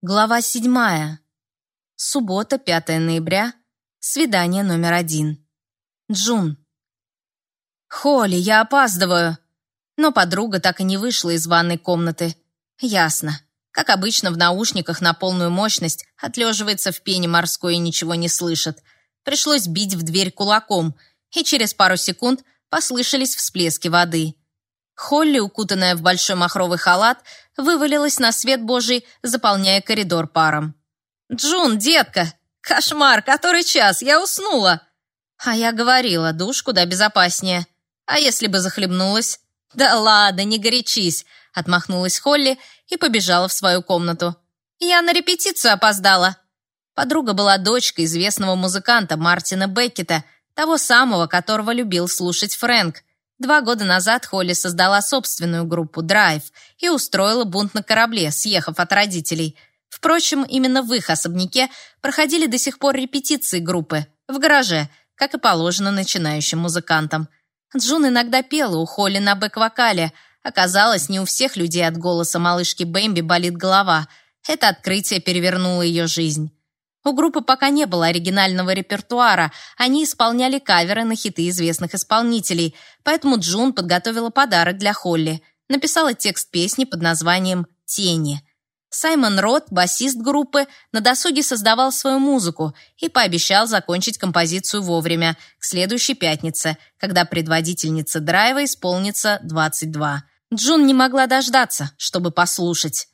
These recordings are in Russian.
Глава седьмая. Суббота, 5 ноября. Свидание номер один. Джун. «Холли, я опаздываю!» Но подруга так и не вышла из ванной комнаты. Ясно. Как обычно, в наушниках на полную мощность отлеживается в пене морской и ничего не слышит. Пришлось бить в дверь кулаком, и через пару секунд послышались всплески воды. Холли, укутанная в большой махровый халат, вывалилась на свет Божий, заполняя коридор паром. «Джун, детка! Кошмар! Который час? Я уснула!» А я говорила, душ куда безопаснее. А если бы захлебнулась? «Да ладно, не горячись!» — отмахнулась Холли и побежала в свою комнату. «Я на репетицию опоздала!» Подруга была дочкой известного музыканта Мартина Беккета, того самого, которого любил слушать Фрэнк. Два года назад Холли создала собственную группу «Драйв» и устроила бунт на корабле, съехав от родителей. Впрочем, именно в их особняке проходили до сих пор репетиции группы, в гараже, как и положено начинающим музыкантам. Джун иногда пела у Холли на бэк-вокале. Оказалось, не у всех людей от голоса малышки Бэмби болит голова. Это открытие перевернуло ее жизнь. У группы пока не было оригинального репертуара, они исполняли каверы на хиты известных исполнителей, поэтому Джун подготовила подарок для Холли. Написала текст песни под названием «Тени». Саймон Рот, басист группы, на досуге создавал свою музыку и пообещал закончить композицию вовремя, к следующей пятнице, когда предводительнице драйва исполнится 22. Джун не могла дождаться, чтобы послушать.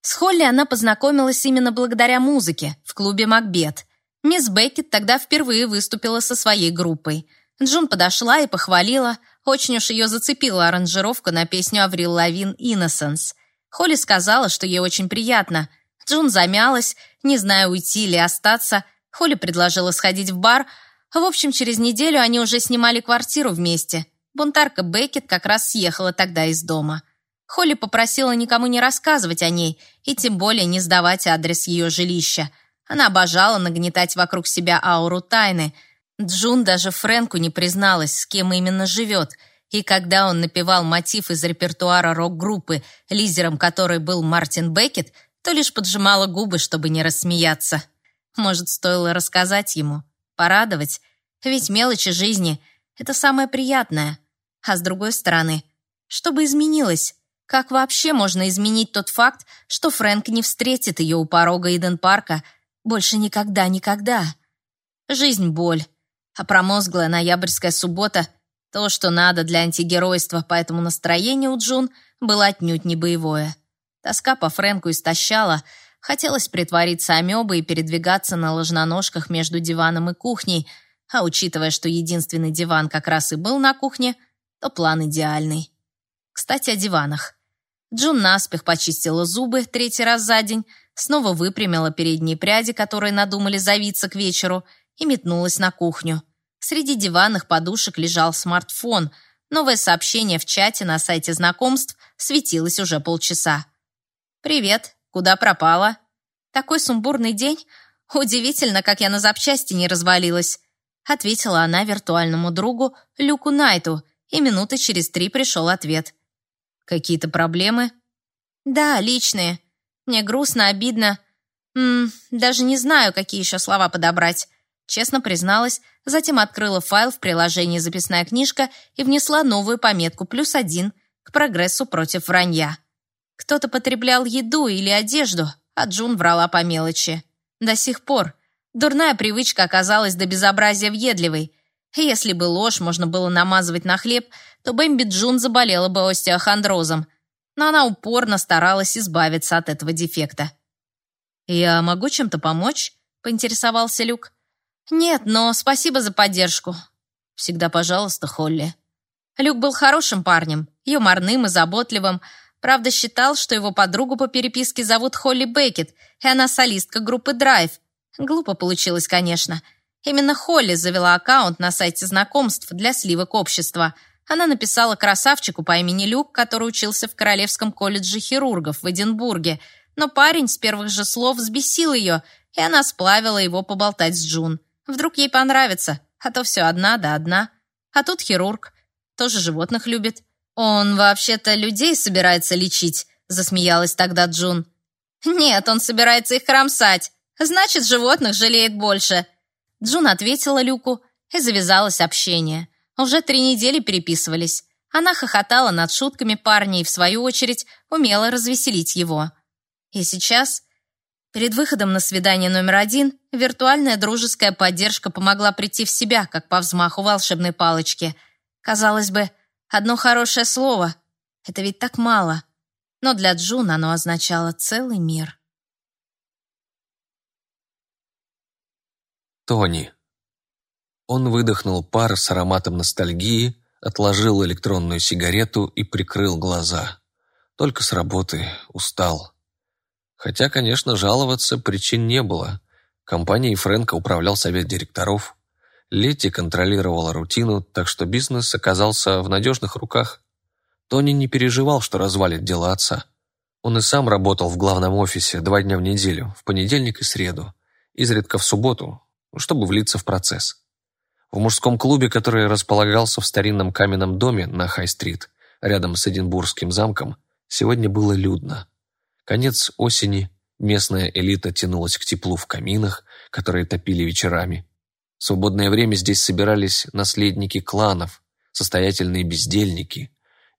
С Холли она познакомилась именно благодаря музыке в клубе «Макбет». Мисс Беккет тогда впервые выступила со своей группой. Джун подошла и похвалила. Очень уж ее зацепила аранжировка на песню Аврил Лавин «Innocence». Холли сказала, что ей очень приятно. Джун замялась, не зная, уйти или остаться. Холли предложила сходить в бар. В общем, через неделю они уже снимали квартиру вместе. Бунтарка Беккет как раз съехала тогда из дома. Холли попросила никому не рассказывать о ней и тем более не сдавать адрес ее жилища. Она обожала нагнетать вокруг себя ауру тайны. Джун даже Фрэнку не призналась, с кем именно живет. И когда он напевал мотив из репертуара рок-группы, лидером которой был Мартин Беккет, то лишь поджимала губы, чтобы не рассмеяться. Может, стоило рассказать ему, порадовать? Ведь мелочи жизни — это самое приятное. А с другой стороны, что бы изменилось? Как вообще можно изменить тот факт, что Фрэнк не встретит ее у порога Иден-парка больше никогда-никогда? Жизнь — боль, а промозглая ноябрьская суббота — то, что надо для антигеройства, поэтому настроение у Джун было отнюдь не боевое. Тоска по Фрэнку истощала, хотелось притвориться амебой и передвигаться на ложноножках между диваном и кухней, а учитывая, что единственный диван как раз и был на кухне, то план идеальный. Кстати, о диванах. Джун наспех почистила зубы третий раз за день, снова выпрямила передние пряди, которые надумали завиться к вечеру, и метнулась на кухню. Среди диванных подушек лежал смартфон. Новое сообщение в чате на сайте знакомств светилось уже полчаса. «Привет, куда пропала?» «Такой сумбурный день. Удивительно, как я на запчасти не развалилась», ответила она виртуальному другу Люку Найту, и минуты через три пришел ответ. Какие-то проблемы? Да, личные. Мне грустно, обидно. М даже не знаю, какие еще слова подобрать. Честно призналась, затем открыла файл в приложении «Записная книжка» и внесла новую пометку «плюс один» к прогрессу против вранья. Кто-то потреблял еду или одежду, а Джун врала по мелочи. До сих пор. Дурная привычка оказалась до безобразия въедливой. Если бы ложь можно было намазывать на хлеб, то Бэмби Джун заболела бы остеохондрозом, но она упорно старалась избавиться от этого дефекта. «Я могу чем-то помочь?» — поинтересовался Люк. «Нет, но спасибо за поддержку». «Всегда пожалуйста, Холли». Люк был хорошим парнем, юморным и заботливым, правда считал, что его подругу по переписке зовут Холли Беккет, и она солистка группы «Драйв». Глупо получилось, конечно. Именно Холли завела аккаунт на сайте знакомств для сливок общества — она написала красавчику по имени Люк, который учился в Королевском колледже хирургов в Эдинбурге, но парень с первых же слов взбесил ее, и она сплавила его поболтать с Джун. Вдруг ей понравится, а то все одна да одна. А тут хирург, тоже животных любит. Он вообще-то людей собирается лечить, засмеялась тогда Джун. «Нет, он собирается их кромсать. Значит, животных жалеет больше». Джун ответила Люку, и завязалось общение. Уже три недели переписывались. Она хохотала над шутками парня и, в свою очередь, умела развеселить его. И сейчас, перед выходом на свидание номер один, виртуальная дружеская поддержка помогла прийти в себя, как по взмаху волшебной палочки. Казалось бы, одно хорошее слово — это ведь так мало. Но для Джун оно означало целый мир. Тони. Он выдохнул пар с ароматом ностальгии, отложил электронную сигарету и прикрыл глаза. Только с работы устал. Хотя, конечно, жаловаться причин не было. Компанией Фрэнка управлял совет директоров. Летти контролировала рутину, так что бизнес оказался в надежных руках. Тони не переживал, что развалит дела отца. Он и сам работал в главном офисе два дня в неделю, в понедельник и среду, изредка в субботу, чтобы влиться в процесс. В мужском клубе, который располагался в старинном каменном доме на Хай-стрит, рядом с Эдинбургским замком, сегодня было людно. Конец осени, местная элита тянулась к теплу в каминах, которые топили вечерами. В свободное время здесь собирались наследники кланов, состоятельные бездельники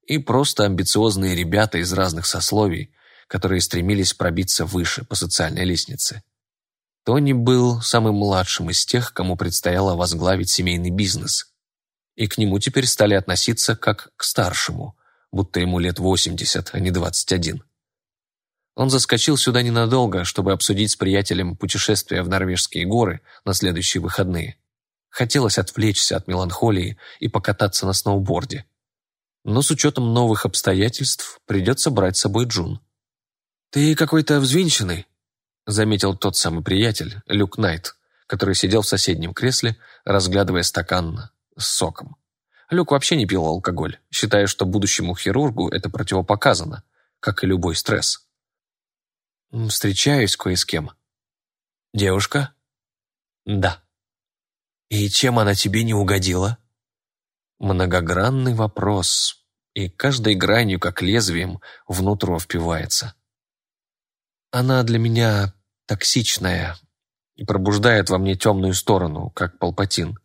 и просто амбициозные ребята из разных сословий, которые стремились пробиться выше по социальной лестнице. Тони был самым младшим из тех, кому предстояло возглавить семейный бизнес. И к нему теперь стали относиться как к старшему, будто ему лет 80, а не 21. Он заскочил сюда ненадолго, чтобы обсудить с приятелем путешествие в норвежские горы на следующие выходные. Хотелось отвлечься от меланхолии и покататься на сноуборде. Но с учетом новых обстоятельств придется брать с собой Джун. «Ты какой-то взвинченный», заметил тот самый приятель, Люк Найт, который сидел в соседнем кресле, разглядывая стакан с соком. Люк вообще не пил алкоголь, считая, что будущему хирургу это противопоказано, как и любой стресс. «Встречаюсь кое с кем». «Девушка?» «Да». «И чем она тебе не угодила?» Многогранный вопрос, и каждой гранью, как лезвием, внутрь впивается. Она для меня токсичная и пробуждает во мне темную сторону, как Палпатин.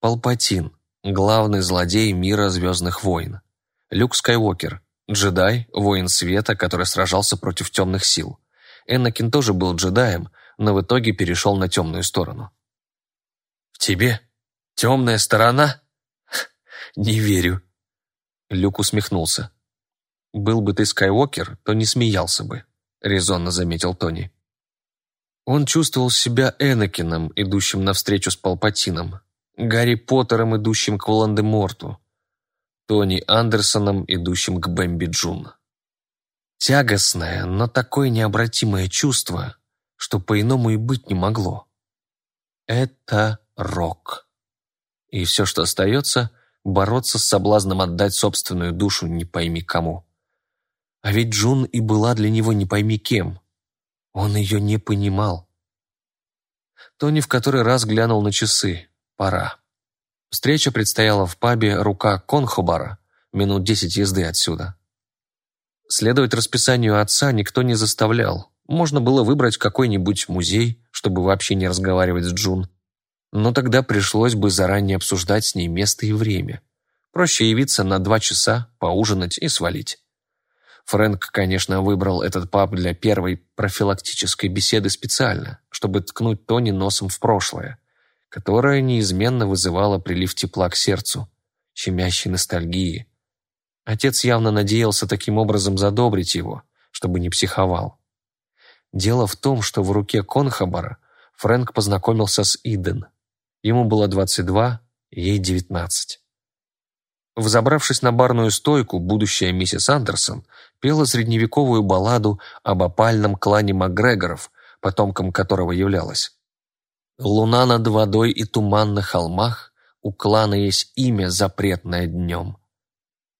Палпатин – главный злодей мира Звездных войн. Люк Скайуокер – джедай, воин света, который сражался против темных сил. Энакин тоже был джедаем, но в итоге перешел на темную сторону. «В тебе? Темная сторона?» «Не верю». Люк усмехнулся. «Был бы ты Скайуокер, то не смеялся бы», — резонно заметил Тони. Он чувствовал себя Энакином, идущим навстречу с Палпатином, Гарри Поттером, идущим к Волан-де-Морту, Тони Андерсоном, идущим к Бэмби Джун. Тягостное, но такое необратимое чувство, что по-иному и быть не могло. Это рок. И все, что остается, бороться с соблазном отдать собственную душу не пойми кому. А ведь Джун и была для него не пойми кем. Он ее не понимал. Тони в который раз глянул на часы. Пора. Встреча предстояла в пабе «Рука Конхобара», минут десять езды отсюда. Следовать расписанию отца никто не заставлял. Можно было выбрать какой-нибудь музей, чтобы вообще не разговаривать с Джун. Но тогда пришлось бы заранее обсуждать с ней место и время. Проще явиться на два часа, поужинать и свалить. Фрэнк, конечно, выбрал этот паб для первой профилактической беседы специально, чтобы ткнуть Тони носом в прошлое, которое неизменно вызывало прилив тепла к сердцу, щемящей ностальгии. Отец явно надеялся таким образом задобрить его, чтобы не психовал. Дело в том, что в руке Конхабара Фрэнк познакомился с Иден. Ему было 22, ей 19. Взобравшись на барную стойку, будущая миссис Андерсон пела средневековую балладу об опальном клане Макгрегоров, потомком которого являлась. «Луна над водой и туман на холмах, у клана есть имя, запретное днем».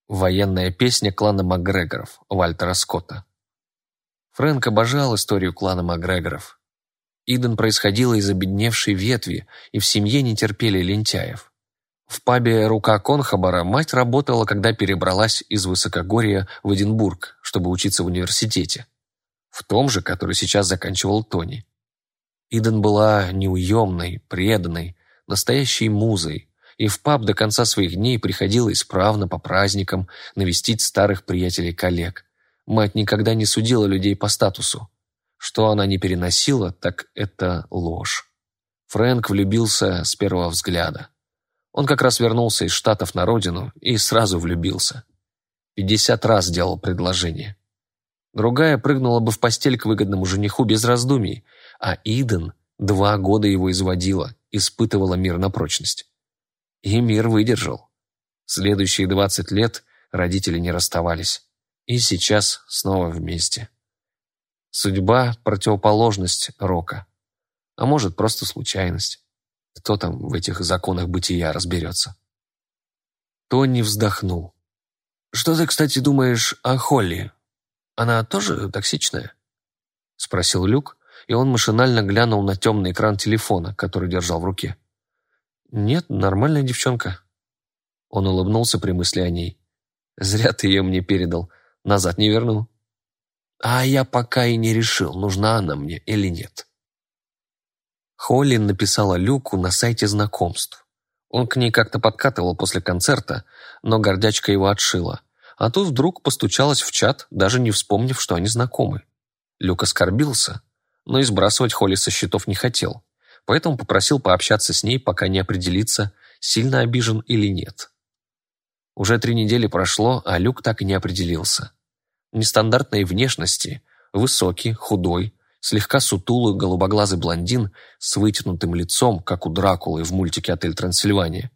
Военная песня клана Макгрегоров Вальтера Скотта. Фрэнк обожал историю клана Макгрегоров. Иден происходила из обедневшей ветви, и в семье не терпели лентяев. В пабе «Рука Конхабара» мать работала, когда перебралась из Высокогорья в Эдинбург, чтобы учиться в университете. в том же, который сейчас заканчивал Тони. Иден была неуемной, преданной, настоящей музой, и в паб до конца своих дней приходила исправно по праздникам навестить старых приятелей-коллег. Мать никогда не судила людей по статусу. Что она не переносила, так это ложь. Фрэнк влюбился с первого взгляда. Он как раз вернулся из Штатов на родину и сразу влюбился. Пятьдесят раз делал предложение. Другая прыгнула бы в постель к выгодному жениху без раздумий, а Иден два года его изводила, испытывала мир на прочность. И мир выдержал. Следующие двадцать лет родители не расставались. И сейчас снова вместе. Судьба – противоположность рока. А может, просто случайность. Кто там в этих законах бытия разберется? Тони вздохнул. «Что ты, кстати, думаешь о Холли? Она тоже токсичная?» Спросил Люк, и он машинально глянул на темный экран телефона, который держал в руке. «Нет, нормальная девчонка». Он улыбнулся при мысли о ней. «Зря ты ее мне передал. Назад не верну». «А я пока и не решил, нужна она мне или нет». Холли написала Люку на сайте знакомств. Он к ней как-то подкатывал после концерта, но гордячка его отшила. А тут вдруг постучалась в чат, даже не вспомнив, что они знакомы. Люк оскорбился, но и сбрасывать Холли со счетов не хотел, поэтому попросил пообщаться с ней, пока не определится, сильно обижен или нет. Уже три недели прошло, а Люк так и не определился. Нестандартной внешности, высокий, худой, слегка сутулый голубоглазый блондин с вытянутым лицом, как у Дракулы в мультике «Отель Трансильвания».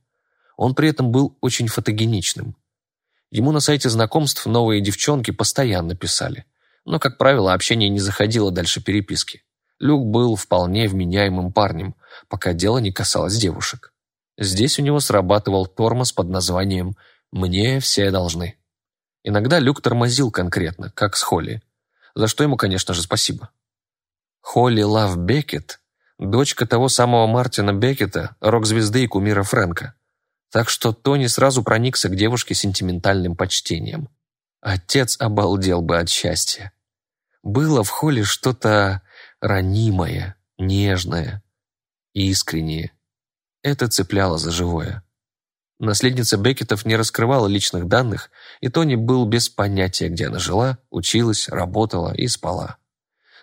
Он при этом был очень фотогеничным. Ему на сайте знакомств новые девчонки постоянно писали, но, как правило, общение не заходило дальше переписки. Люк был вполне вменяемым парнем, пока дело не касалось девушек. Здесь у него срабатывал тормоз под названием «Мне все должны». Иногда Люк тормозил конкретно, как с Холли, за что ему, конечно же, спасибо. Холли Лав Беккет – дочка того самого Мартина Беккета, рок-звезды и кумира Фрэнка. Так что Тони сразу проникся к девушке сентиментальным почтением. Отец обалдел бы от счастья. Было в Холли что-то ранимое, нежное, искреннее. Это цепляло за живое. Наследница Беккетов не раскрывала личных данных, и Тони был без понятия, где она жила, училась, работала и спала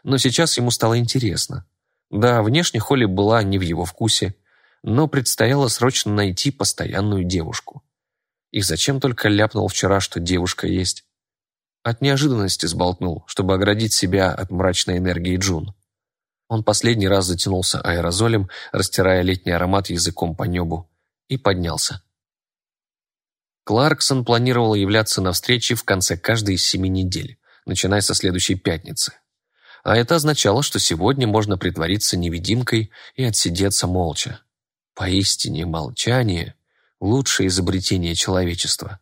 но сейчас ему стало интересно. Да, внешне Холли была не в его вкусе, но предстояло срочно найти постоянную девушку. И зачем только ляпнул вчера, что девушка есть? От неожиданности сболтнул, чтобы оградить себя от мрачной энергии Джун. Он последний раз затянулся аэрозолем, растирая летний аромат языком по небу, и поднялся. Кларксон планировал являться на встрече в конце каждой из семи недель, начиная со следующей пятницы а это означало, что сегодня можно притвориться невидимкой и отсидеться молча. Поистине молчание – лучшее изобретение человечества.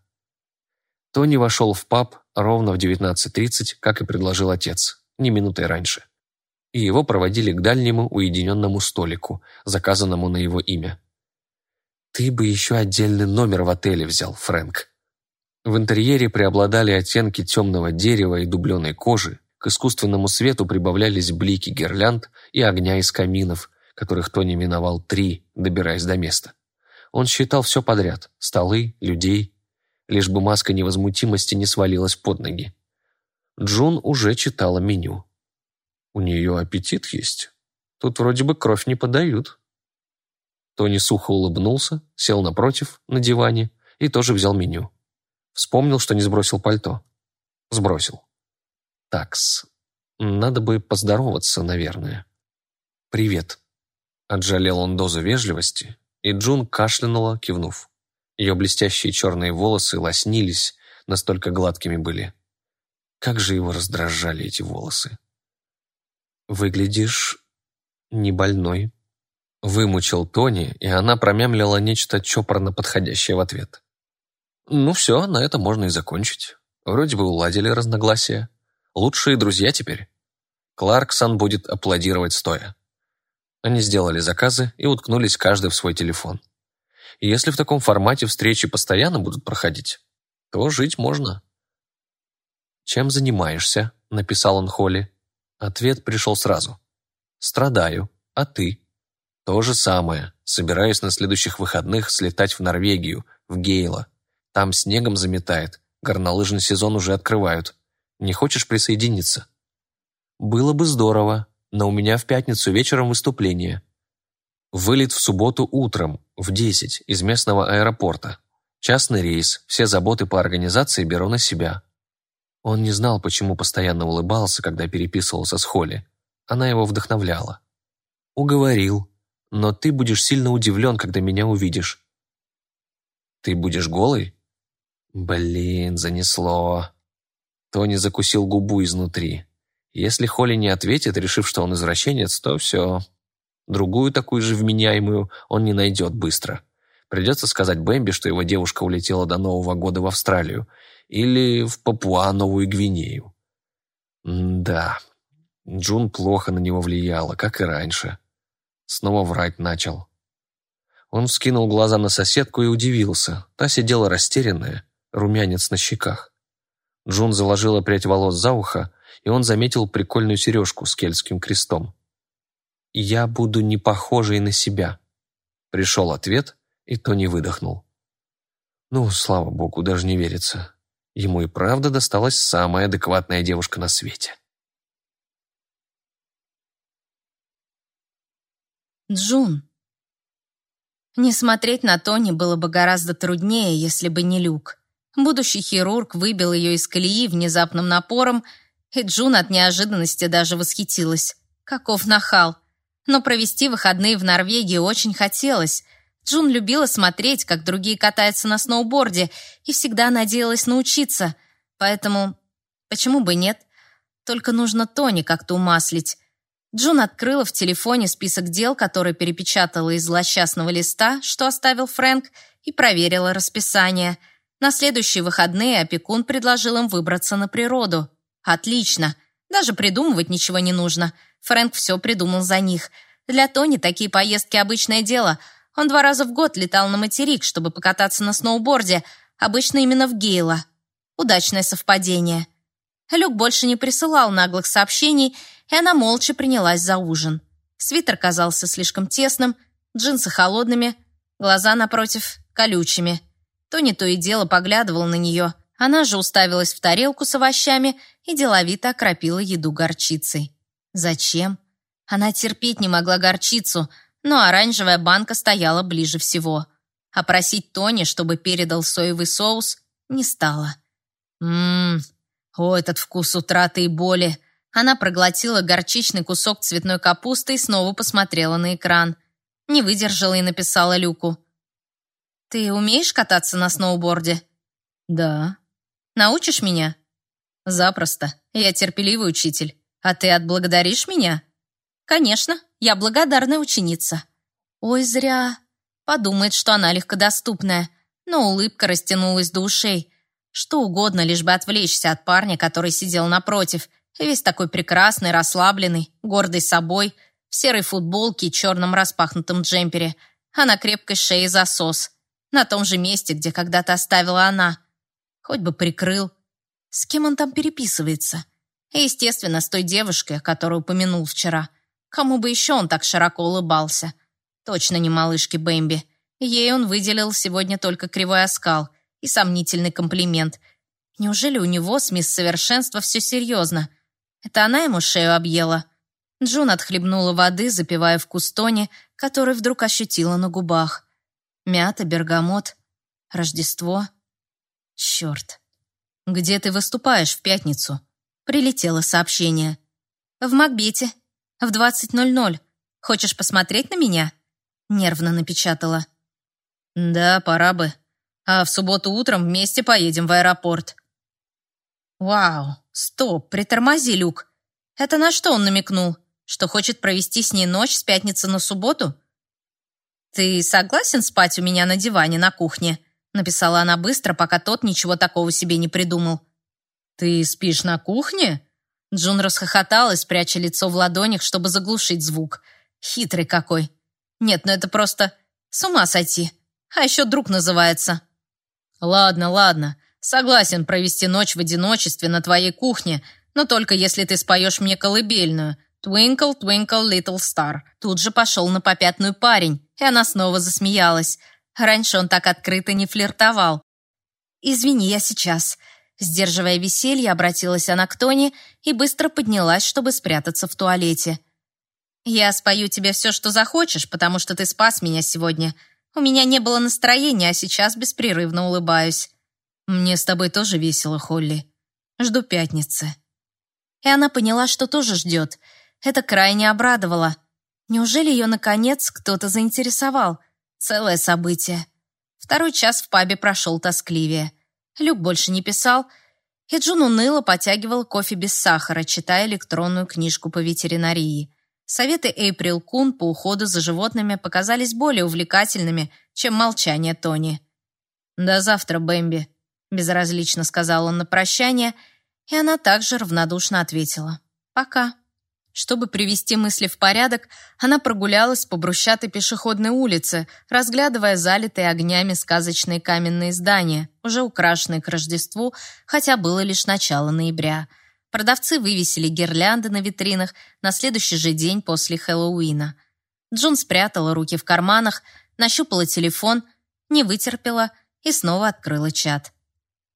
Тони вошел в паб ровно в 19.30, как и предложил отец, не минутой раньше. И его проводили к дальнему уединенному столику, заказанному на его имя. «Ты бы еще отдельный номер в отеле взял, Фрэнк». В интерьере преобладали оттенки темного дерева и дубленой кожи, к искусственному свету прибавлялись блики гирлянд и огня из каминов, которых Тони миновал три, добираясь до места. Он считал все подряд – столы, людей, лишь бы маска невозмутимости не свалилась под ноги. Джун уже читала меню. «У нее аппетит есть. Тут вроде бы кровь не подают». Тони сухо улыбнулся, сел напротив, на диване, и тоже взял меню. Вспомнил, что не сбросил пальто. Сбросил. Такс. Надо бы поздороваться, наверное. «Привет». Отжалел он дозу вежливости, и Джун кашлянула, кивнув. Ее блестящие черные волосы лоснились, настолько гладкими были. Как же его раздражали эти волосы. «Выглядишь не больной», — вымучил Тони, и она промямлила нечто чопорно подходящее в ответ. «Ну все, на это можно и закончить. Вроде бы уладили разногласия. Лучшие друзья теперь. Кларксон будет аплодировать стоя. Они сделали заказы и уткнулись каждый в свой телефон. И если в таком формате встречи постоянно будут проходить, то жить можно. «Чем занимаешься?» – написал он Холли. Ответ пришел сразу. «Страдаю. А ты?» «То же самое. Собираюсь на следующих выходных слетать в Норвегию, в Гейло. Там снегом заметает. Горнолыжный сезон уже открывают. Не хочешь присоединиться?» «Было бы здорово, но у меня в пятницу вечером выступление. Вылет в субботу утром, в 10, из местного аэропорта. Частный рейс, все заботы по организации беру на себя. Он не знал, почему постоянно улыбался, когда переписывался с Холли. Она его вдохновляла. «Уговорил. Но ты будешь сильно удивлен, когда меня увидишь». «Ты будешь голый?» «Блин, занесло». Тони закусил губу изнутри. Если Холли не ответит, решив, что он извращенец, то все. Другую такую же вменяемую он не найдет быстро. Придется сказать Бэмби, что его девушка улетела до Нового года в Австралию или в Папуа-Новую Гвинею. М да, Джун плохо на него влияла, как и раньше. Снова врать начал. Он вскинул глаза на соседку и удивился. Та сидела растерянная, румянец на щеках. Джун заложила прядь волос за ухо, и он заметил прикольную сережку с кельтским крестом. «Я буду не похожей на себя». Пришел ответ, и Тони выдохнул. Ну, слава богу, даже не верится. Ему и правда досталась самая адекватная девушка на свете. Джун. Не смотреть на Тони было бы гораздо труднее, если бы не Люк. Будущий хирург выбил ее из колеи внезапным напором, и Джун от неожиданности даже восхитилась. Каков нахал! Но провести выходные в Норвегии очень хотелось — Джун любила смотреть, как другие катаются на сноуборде, и всегда надеялась научиться. Поэтому почему бы нет? Только нужно Тони как-то умаслить. Джун открыла в телефоне список дел, который перепечатала из злосчастного листа, что оставил Фрэнк, и проверила расписание. На следующие выходные опекун предложил им выбраться на природу. Отлично. Даже придумывать ничего не нужно. Фрэнк все придумал за них. Для Тони такие поездки обычное дело — он два раза в год летал на материк, чтобы покататься на сноуборде, обычно именно в Гейла. Удачное совпадение. Люк больше не присылал наглых сообщений, и она молча принялась за ужин. Свитер казался слишком тесным, джинсы холодными, глаза, напротив, колючими. То не то и дело поглядывал на нее. Она же уставилась в тарелку с овощами и деловито окропила еду горчицей. Зачем? Она терпеть не могла горчицу — но оранжевая банка стояла ближе всего. А просить Тони, чтобы передал соевый соус, не стала. Ммм, о, этот вкус утраты и боли. Она проглотила горчичный кусок цветной капусты и снова посмотрела на экран. Не выдержала и написала Люку. «Ты умеешь кататься на сноуборде?» «Да». «Научишь меня?» «Запросто. Я терпеливый учитель. А ты отблагодаришь меня?» «Конечно, я благодарная ученица». «Ой, зря». Подумает, что она легкодоступная, но улыбка растянулась до ушей. Что угодно, лишь бы отвлечься от парня, который сидел напротив, весь такой прекрасный, расслабленный, гордый собой, в серой футболке и черном распахнутом джемпере, а на крепкой шее засос, на том же месте, где когда-то оставила она. Хоть бы прикрыл. С кем он там переписывается? Естественно, с той девушкой, которую упомянул вчера. Кому бы еще он так широко улыбался? Точно не малышке Бэмби. Ей он выделил сегодня только кривой оскал и сомнительный комплимент. Неужели у него с мисс Совершенство все серьезно? Это она ему шею объела? Джун отхлебнула воды, запивая вкус Тони, который вдруг ощутила на губах. Мята, бергамот, Рождество. Черт. «Где ты выступаешь в пятницу?» Прилетело сообщение. «В Макбете», в 20.00. Хочешь посмотреть на меня?» Нервно напечатала. «Да, пора бы. А в субботу утром вместе поедем в аэропорт». «Вау, стоп, притормози, Люк. Это на что он намекнул? Что хочет провести с ней ночь с пятницы на субботу?» «Ты согласен спать у меня на диване на кухне?» написала она быстро, пока тот ничего такого себе не придумал. «Ты спишь на кухне?» Джун расхохоталась, пряча лицо в ладонях, чтобы заглушить звук. Хитрый какой. Нет, ну это просто с ума сойти. А еще друг называется. Ладно, ладно. Согласен провести ночь в одиночестве на твоей кухне, Но только если ты споешь мне колыбельную. Twinkle, twinkle, little star. Тут же пошел на попятную парень, и она снова засмеялась. Раньше он так открыто не флиртовал. «Извини, я сейчас». Сдерживая веселье, обратилась она к Тони и быстро поднялась, чтобы спрятаться в туалете. «Я спою тебе все, что захочешь, потому что ты спас меня сегодня. У меня не было настроения, а сейчас беспрерывно улыбаюсь. Мне с тобой тоже весело, Холли. Жду пятницы». И она поняла, что тоже ждет. Это крайне обрадовало. Неужели ее, наконец, кто-то заинтересовал? Целое событие. Второй час в пабе прошел тоскливее. Люк больше не писал, и Джун уныло потягивал кофе без сахара, читая электронную книжку по ветеринарии. Советы Эйприл Кун по уходу за животными показались более увлекательными, чем молчание Тони. «До завтра, Бэмби», — безразлично сказал он на прощание, и она также равнодушно ответила. «Пока». Чтобы привести мысли в порядок, она прогулялась по брусчатой пешеходной улице, разглядывая залитые огнями сказочные каменные здания, уже украшенные к Рождеству, хотя было лишь начало ноября. Продавцы вывесили гирлянды на витринах на следующий же день после Хэллоуина. Джун спрятала руки в карманах, нащупала телефон, не вытерпела и снова открыла чат.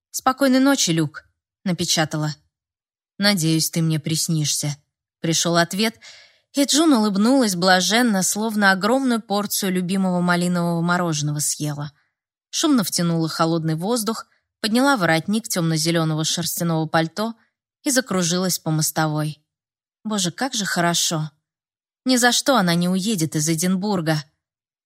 «Спокойной ночи, Люк», — напечатала. «Надеюсь, ты мне приснишься». Пришел ответ, и Джун улыбнулась блаженно, словно огромную порцию любимого малинового мороженого съела. Шумно втянула холодный воздух, подняла воротник темно-зеленого шерстяного пальто и закружилась по мостовой. Боже, как же хорошо. Ни за что она не уедет из Эдинбурга.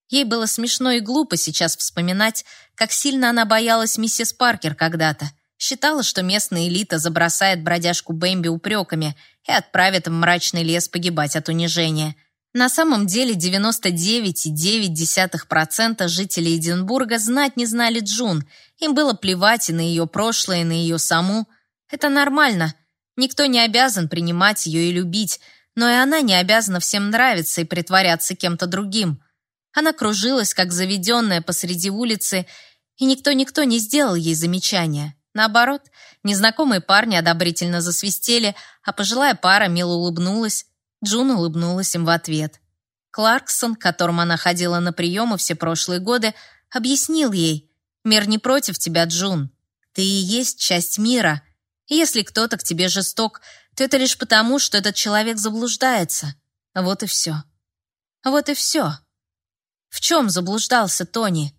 Ей было смешно и глупо сейчас вспоминать, как сильно она боялась миссис Паркер когда-то, Считала, что местная элита забросает бродяжку Бэмби упреками и отправит в мрачный лес погибать от унижения. На самом деле 99,9% жителей Эдинбурга знать не знали Джун. Им было плевать и на ее прошлое, и на ее саму. Это нормально. Никто не обязан принимать ее и любить, но и она не обязана всем нравиться и притворяться кем-то другим. Она кружилась, как заведенная посреди улицы, и никто-никто не сделал ей замечания. Наоборот, незнакомые парни одобрительно засвистели, а пожилая пара мило улыбнулась. Джун улыбнулась им в ответ. Кларксон, к которому она ходила на приемы все прошлые годы, объяснил ей, «Мир не против тебя, Джун. Ты и есть часть мира. И если кто-то к тебе жесток, то это лишь потому, что этот человек заблуждается. Вот и все. Вот и все. В чем заблуждался Тони?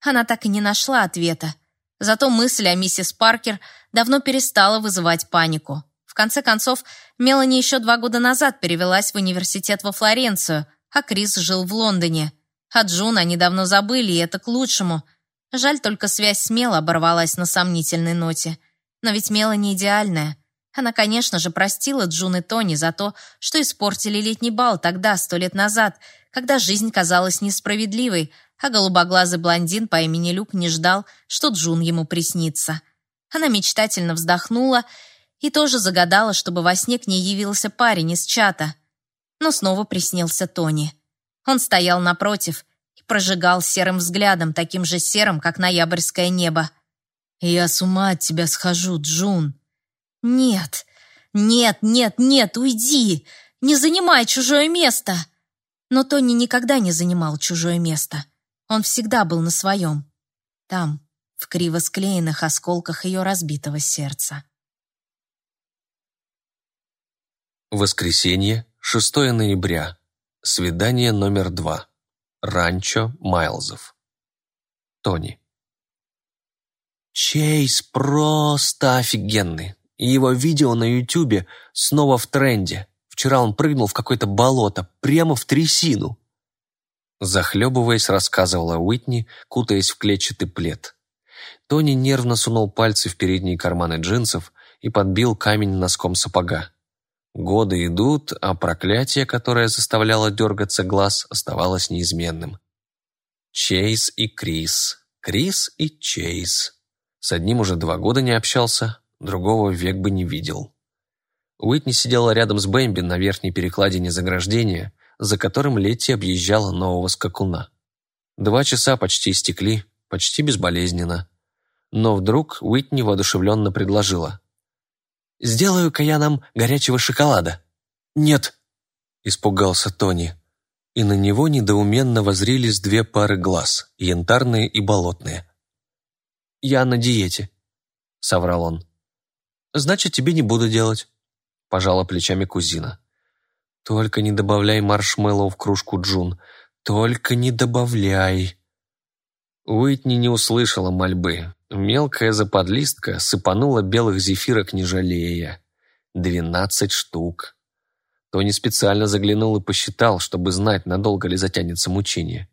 Она так и не нашла ответа. Зато мысль о миссис Паркер давно перестала вызывать панику. В конце концов, Мелани еще два года назад перевелась в университет во Флоренцию, а Крис жил в Лондоне. А Джун они давно забыли, и это к лучшему. Жаль, только связь с Мел оборвалась на сомнительной ноте. Но ведь Мелани идеальная. Она, конечно же, простила Джун и Тони за то, что испортили летний бал тогда, сто лет назад, когда жизнь казалась несправедливой, а голубоглазый блондин по имени Люк не ждал, что Джун ему приснится. Она мечтательно вздохнула и тоже загадала, чтобы во сне к ней явился парень из чата. Но снова приснился Тони. Он стоял напротив и прожигал серым взглядом, таким же серым, как ноябрьское небо. «Я с ума от тебя схожу, Джун!» «Нет, нет, нет, нет, уйди! Не занимай чужое место!» Но Тони никогда не занимал чужое место. Он всегда был на своем. Там, в криво склеенных осколках ее разбитого сердца. Воскресенье, 6 ноября. Свидание номер два. Ранчо Майлзов. Тони. Чейз просто офигенный. Его видео на Ютубе снова в тренде. Вчера он прыгнул в какое-то болото, прямо в трясину. Захлебываясь, рассказывала Уитни, кутаясь в клетчатый плед. Тони нервно сунул пальцы в передние карманы джинсов и подбил камень носком сапога. Годы идут, а проклятие, которое заставляло дергаться глаз, оставалось неизменным. Чейз и Крис. Крис и Чейз. С одним уже два года не общался, другого век бы не видел. Уитни сидела рядом с Бэмби на верхней перекладине заграждения, за которым Летти объезжала нового скакуна. Два часа почти истекли, почти безболезненно. Но вдруг Уитни воодушевленно предложила. Сделаю-ка я нам горячего шоколада». «Нет», — испугался Тони. И на него недоуменно возрились две пары глаз, янтарные и болотные. «Я на диете», — соврал он. «Значит, тебе не буду делать», — пожала плечами кузина. «Только не добавляй маршмеллоу в кружку Джун. Только не добавляй». Уитни не услышала мольбы. Мелкая заподлистка сыпанула белых зефирок, не жалея. Двенадцать штук. Тони специально заглянул и посчитал, чтобы знать, надолго ли затянется мучение.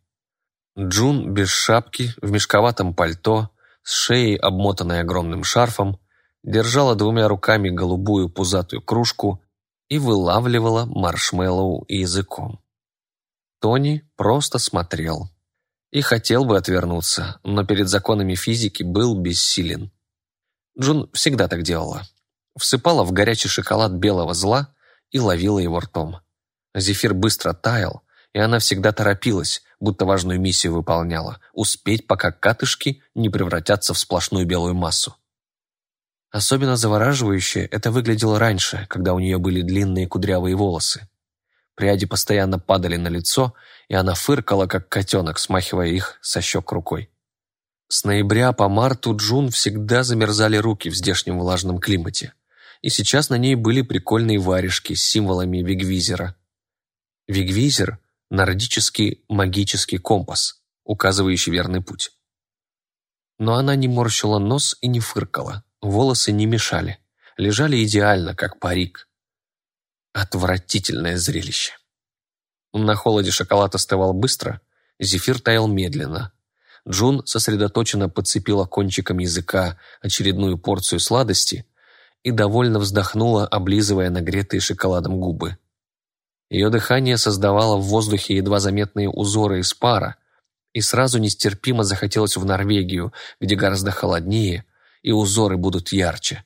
Джун без шапки, в мешковатом пальто, с шеей, обмотанной огромным шарфом, держала двумя руками голубую пузатую кружку и вылавливала маршмеллоу языком. Тони просто смотрел и хотел бы отвернуться, но перед законами физики был бессилен. Джун всегда так делала. Всыпала в горячий шоколад белого зла и ловила его ртом. Зефир быстро таял, и она всегда торопилась, будто важную миссию выполняла – успеть, пока катышки не превратятся в сплошную белую массу. Особенно завораживающе это выглядело раньше, когда у нее были длинные кудрявые волосы. Пряди постоянно падали на лицо, и она фыркала, как котенок, смахивая их со щек рукой. С ноября по марту Джун всегда замерзали руки в здешнем влажном климате, и сейчас на ней были прикольные варежки с символами Вигвизера. Вигвизер – нордический магический компас, указывающий верный путь. Но она не морщила нос и не фыркала, волосы не мешали, лежали идеально, как парик. Отвратительное зрелище. На холоде шоколад остывал быстро, зефир таял медленно. Джун сосредоточенно подцепила кончиком языка очередную порцию сладости и довольно вздохнула, облизывая нагретые шоколадом губы. Ее дыхание создавало в воздухе едва заметные узоры из пара, и сразу нестерпимо захотелось в Норвегию, где гораздо холоднее, и узоры будут ярче.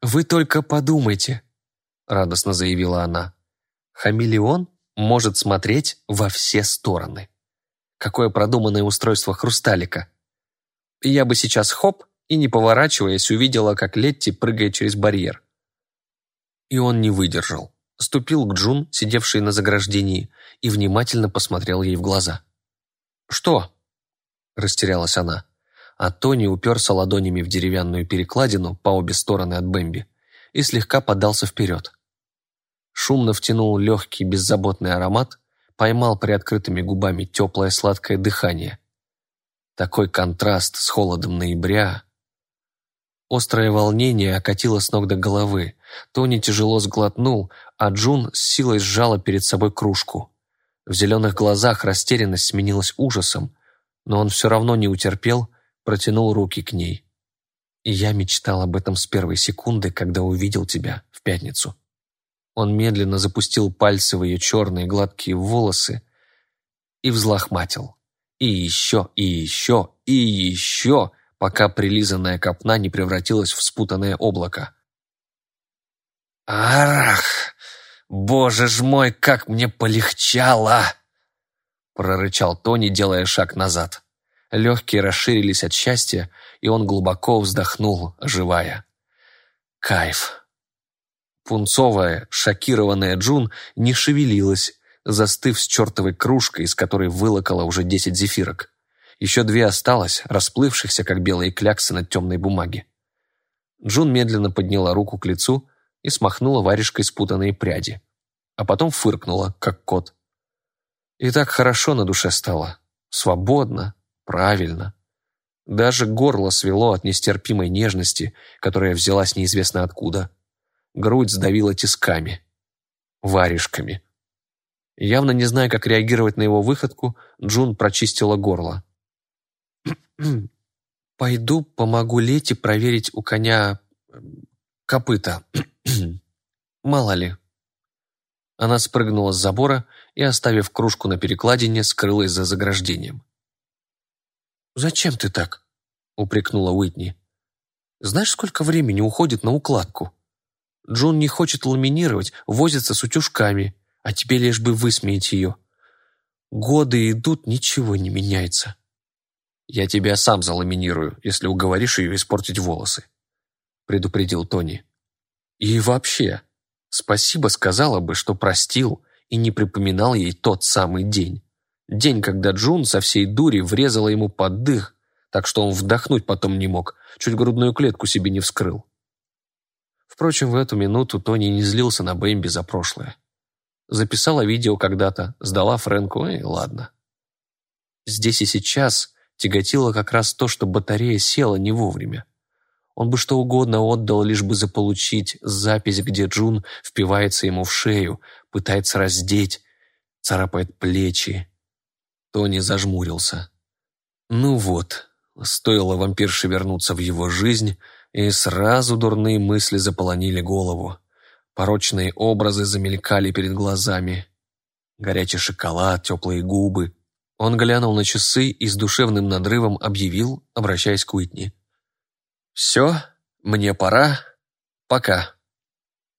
«Вы только подумайте», — радостно заявила она. «Хамелеон может смотреть во все стороны. Какое продуманное устройство хрусталика. Я бы сейчас хоп и, не поворачиваясь, увидела, как Летти прыгает через барьер. И он не выдержал. Ступил к Джун, сидевшей на заграждении, и внимательно посмотрел ей в глаза. «Что?» – растерялась она. А Тони уперся ладонями в деревянную перекладину по обе стороны от Бэмби и слегка подался вперед шумно втянул легкий беззаботный аромат, поймал приоткрытыми губами теплое сладкое дыхание. Такой контраст с холодом ноября. Острое волнение окатило с ног до головы. Тони тяжело сглотнул, а Джун с силой сжала перед собой кружку. В зеленых глазах растерянность сменилась ужасом, но он все равно не утерпел, протянул руки к ней. Я мечтал об этом с первой секунды, когда увидел тебя в пятницу. Он медленно запустил пальцы в ее черные гладкие волосы и взлохматил. И еще, и еще, и еще, пока прилизанная копна не превратилась в спутанное облако. «Арах! Боже ж мой, как мне полегчало!» прорычал Тони, делая шаг назад. Легкие расширились от счастья, и он глубоко вздохнул, оживая. «Кайф!» Пунцовая, шокированная Джун не шевелилась, застыв с чертовой кружкой, из которой вылокала уже десять зефирок. Еще две осталось, расплывшихся, как белые кляксы на темной бумаге. Джун медленно подняла руку к лицу и смахнула варежкой спутанные пряди. А потом фыркнула, как кот. И так хорошо на душе стало. Свободно, правильно. Даже горло свело от нестерпимой нежности, которая взялась неизвестно откуда грудь сдавила тисками, варежками. Явно не зная, как реагировать на его выходку, Джун прочистила горло. «Пойду помогу Лете проверить у коня копыта. Мало ли». Она спрыгнула с забора и, оставив кружку на перекладине, скрылась за заграждением. «Зачем ты так?» — упрекнула Уитни. «Знаешь, сколько времени уходит на укладку?» Джун не хочет ламинировать, возится с утюжками, а тебе лишь бы высмеять ее. Годы идут, ничего не меняется. Я тебя сам заламинирую, если уговоришь ее испортить волосы, предупредил Тони. И вообще, спасибо сказала бы, что простил и не припоминал ей тот самый день. День, когда Джун со всей дури врезала ему под дых, так что он вдохнуть потом не мог, чуть грудную клетку себе не вскрыл. Впрочем, в эту минуту Тони не злился на Бэмби за прошлое. Записала видео когда-то, сдала Фрэнку, и ладно. Здесь и сейчас тяготило как раз то, что батарея села не вовремя. Он бы что угодно отдал, лишь бы заполучить запись, где Джун впивается ему в шею, пытается раздеть, царапает плечи. Тони зажмурился. Ну вот, стоило вампирше вернуться в его жизнь, и сразу дурные мысли заполонили голову. Порочные образы замелькали перед глазами. Горячий шоколад, теплые губы. Он глянул на часы и с душевным надрывом объявил, обращаясь к Уитни. «Все, мне пора. Пока».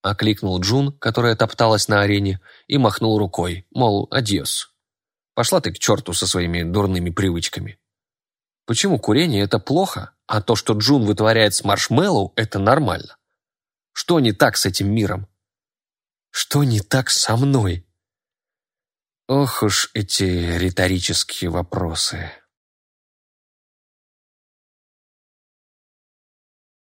Окликнул Джун, которая топталась на арене, и махнул рукой, мол, адьос. Пошла ты к черту со своими дурными привычками. Почему курение – это плохо, а то, что Джун вытворяет с маршмеллоу – это нормально? Что не так с этим миром? Что не так со мной? Ох уж эти риторические вопросы.